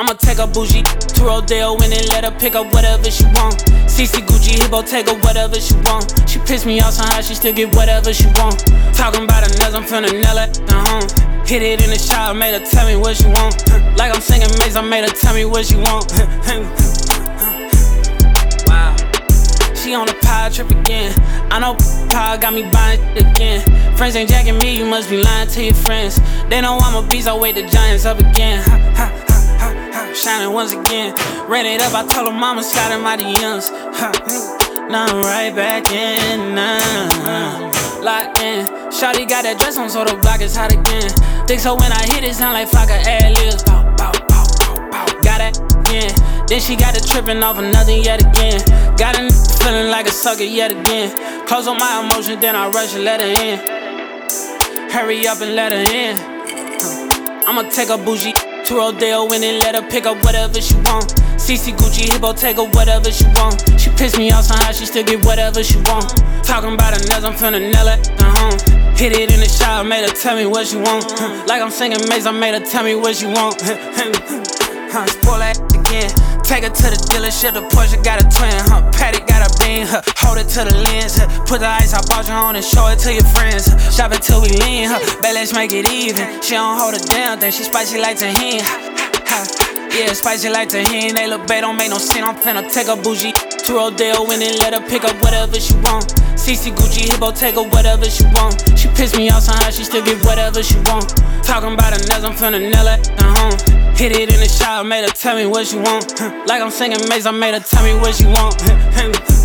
I'ma take a bougie to Rodeo and then let her pick up whatever she want. CC Gucci Hippo take her whatever she want. She pissed me off somehow she still get whatever she want. Talking about her nails, I'm finna nail it at home. Hit it in the shower, made her tell me what she want. Like I'm singing Mase, I made her tell me what she want. wow. She on the power trip again. I know power got me buying shit again. Friends ain't jacking me, you must be lying to your friends. They know I'm a beast, I wake the giants up again. Shining once again. Ran it up, I told her mama, shot in my DMs. Ha. Hmm. Now I'm right back in, now. Locked in. Shawty got that dress on, so the block is hot again. Think so when I hit it, sound like Flocka ad libs. Pow, pow, pow, pow, pow. Got that again. Then she got it tripping off of nothing yet again. Got a feeling like a sucker yet again. Close on my emotions, then I rush and let her in. Hurry up and let her in. I'ma take a bougie to Rodeo and then let her pick up whatever she want. CC Gucci Hippo take her whatever she want. She pissed me off somehow she still get whatever she want. Talking about her nails, I'm finna nail at home. Hit it in the shower, made her tell me what she want. Like I'm singing Mase, I made her tell me what she want. Spoil that again. Take her to the dealership, the Porsche got a twin, huh? Patty got a bean, huh? Hold it to the lens, huh? Put the ice I bought you on and show it to your friends. Huh? Shop it till we lean, huh? Let's make it even. She don't hold a damn thing, she spicy like tahini. Yeah, spicy like tahini. They look bad, don't make no sense. I'm finna take a bougie to Rodeo and then let her pick up whatever she want. CC Gucci Hippo take her whatever she want. She pissed me off somehow she still get whatever she want. Talking about her nails, I'm finna nail at home. Hit it in the shower, made her tell me what she want. Like I'm singing Mase, I made her tell me what she want.